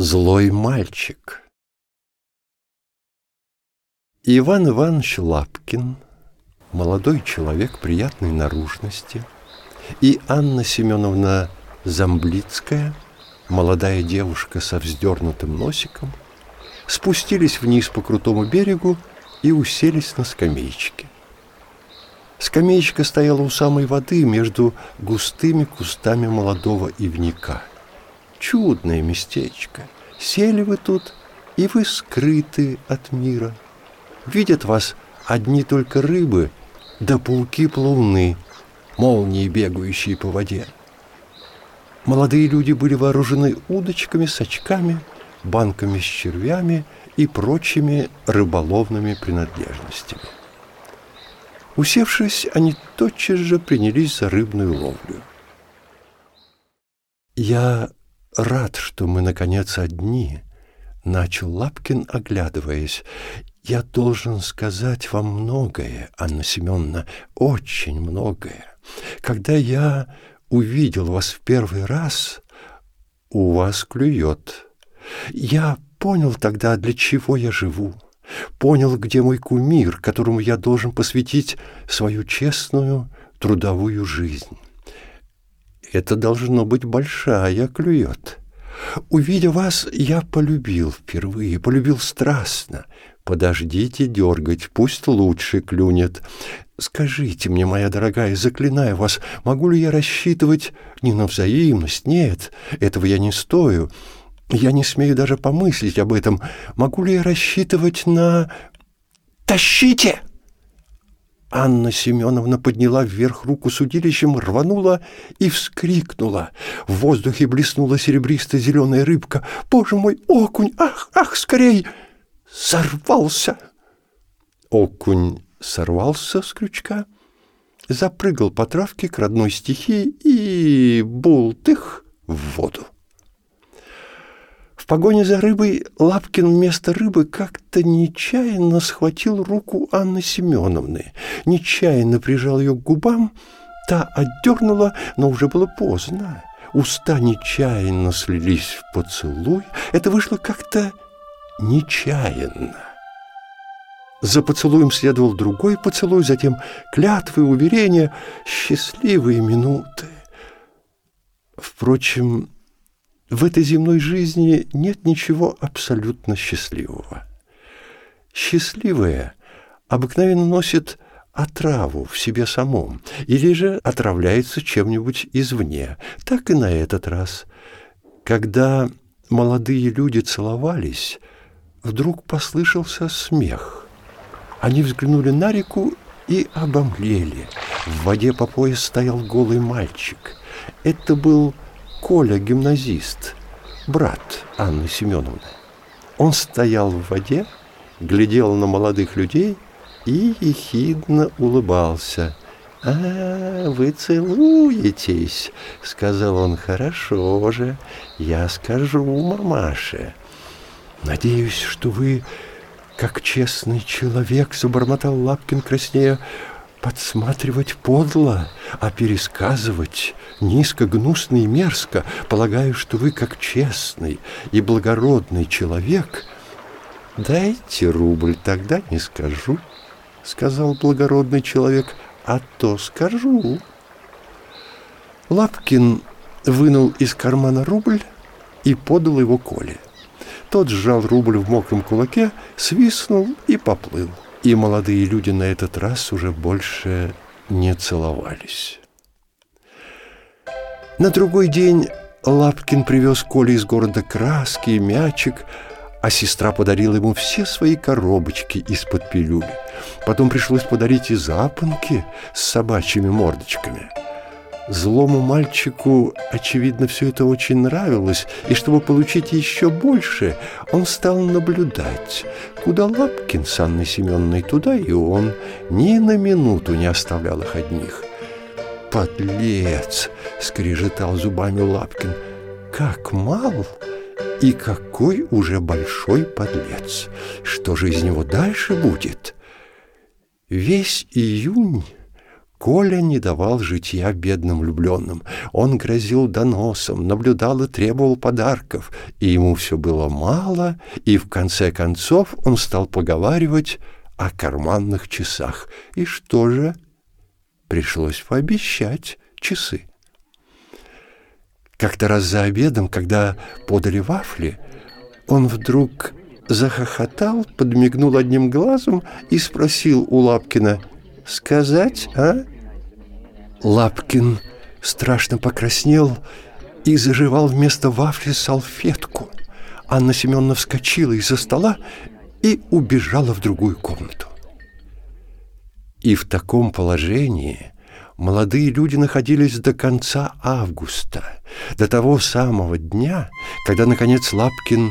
Злой мальчик Иван Иванович Лапкин, молодой человек приятной наружности, и Анна Семеновна Замблицкая, молодая девушка со вздернутым носиком, спустились вниз по крутому берегу и уселись на скамеечке. Скамеечка стояла у самой воды между густыми кустами молодого ивника – Чудное местечко. Сели вы тут, и вы скрыты от мира. Видят вас одни только рыбы, да пауки-плауны, молнии, бегающие по воде. Молодые люди были вооружены удочками, сачками, банками с червями и прочими рыболовными принадлежностями. Усевшись, они тотчас же принялись за рыбную ловлю. «Я рад, что мы, наконец, одни», — начал Лапкин, оглядываясь. «Я должен сказать вам многое, Анна Семеновна, очень многое. Когда я увидел вас в первый раз, у вас клюет. Я понял тогда, для чего я живу» понял, где мой кумир, которому я должен посвятить свою честную трудовую жизнь. Это должно быть большая клюет. Увидя вас, я полюбил впервые, полюбил страстно. Подождите дергать, пусть лучше клюнет. Скажите мне, моя дорогая, заклинаю вас, могу ли я рассчитывать не на взаимность? Нет, этого я не стою. Я не смею даже помыслить об этом. Могу ли я рассчитывать на... «Тащите!» Анна Семеновна подняла вверх руку с удилищем, рванула и вскрикнула. В воздухе блеснула серебристо-зеленая рыбка. «Боже мой, окунь! Ах, ах, скорей!» Сорвался! Окунь сорвался с крючка, запрыгал по травке к родной стихии и бултых в воду погоне за рыбой Лапкин вместо рыбы как-то нечаянно схватил руку Анны Семеновны, нечаянно прижал ее к губам, та отдернула, но уже было поздно. Уста нечаянно слились в поцелуй. Это вышло как-то нечаянно. За поцелуем следовал другой поцелуй, затем клятвы, уверения, счастливые минуты. Впрочем, в этой земной жизни нет ничего абсолютно счастливого. Счастливое обыкновенно носит отраву в себе самом или же отравляется чем-нибудь извне. Так и на этот раз. Когда молодые люди целовались, вдруг послышался смех. Они взглянули на реку и обомлели. В воде по пояс стоял голый мальчик. Это был Коля, гимназист, брат Анны Семеновны. Он стоял в воде, глядел на молодых людей и ехидно улыбался. «А, вы целуетесь», — сказал он, — «хорошо же, я скажу мамаше». «Надеюсь, что вы, как честный человек, — забормотал Лапкин краснея, Подсматривать подло, а пересказывать низко, гнусно и мерзко, полагаю, что вы, как честный и благородный человек, дайте рубль, тогда не скажу, — сказал благородный человек, — а то скажу. Лапкин вынул из кармана рубль и подал его Коле. Тот сжал рубль в мокром кулаке, свистнул и поплыл и молодые люди на этот раз уже больше не целовались. На другой день Лапкин привез Коле из города краски и мячик, а сестра подарила ему все свои коробочки из-под пилюли. Потом пришлось подарить и запонки с собачьими мордочками – Злому мальчику, очевидно, все это очень нравилось, и чтобы получить еще больше, он стал наблюдать. Куда Лапкин с Анной Семеновной, туда и он ни на минуту не оставлял их одних. «Подлец!» — скрежетал зубами Лапкин. «Как мал!» И какой уже большой подлец! Что же из него дальше будет? Весь июнь Коля не давал житья бедным влюбленным. Он грозил доносом, наблюдал и требовал подарков, и ему все было мало, и в конце концов он стал поговаривать о карманных часах. И что же? Пришлось пообещать часы. Как-то раз за обедом, когда подали вафли, он вдруг захохотал, подмигнул одним глазом и спросил у Лапкина — сказать, а?» Лапкин страшно покраснел и заживал вместо вафли салфетку. Анна Семеновна вскочила из-за стола и убежала в другую комнату. И в таком положении молодые люди находились до конца августа, до того самого дня, когда, наконец, Лапкин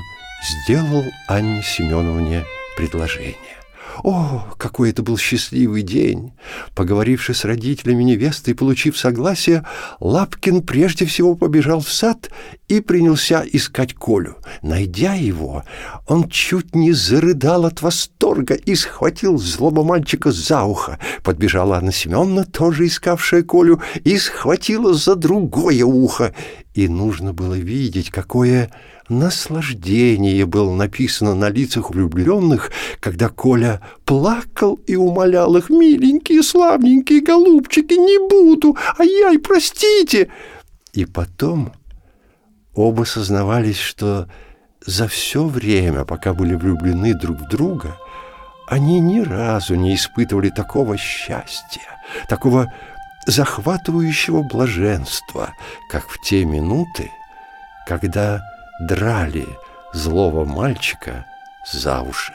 сделал Анне Семеновне предложение. О, какой это был счастливый день! Поговоривши с родителями невесты и получив согласие, Лапкин прежде всего побежал в сад и принялся искать Колю. Найдя его, он чуть не зарыдал от восторга и схватил злого мальчика за ухо. Подбежала Анна Семеновна, тоже искавшая Колю, и схватила за другое ухо. И нужно было видеть, какое наслаждение было написано на лицах влюбленных, когда Коля плакал и умолял их, «Миленькие, славненькие голубчики, не буду! Ай-яй, простите!» И потом оба сознавались, что за все время, пока были влюблены друг в друга, они ни разу не испытывали такого счастья, такого захватывающего блаженства, как в те минуты, когда драли злого мальчика за уши.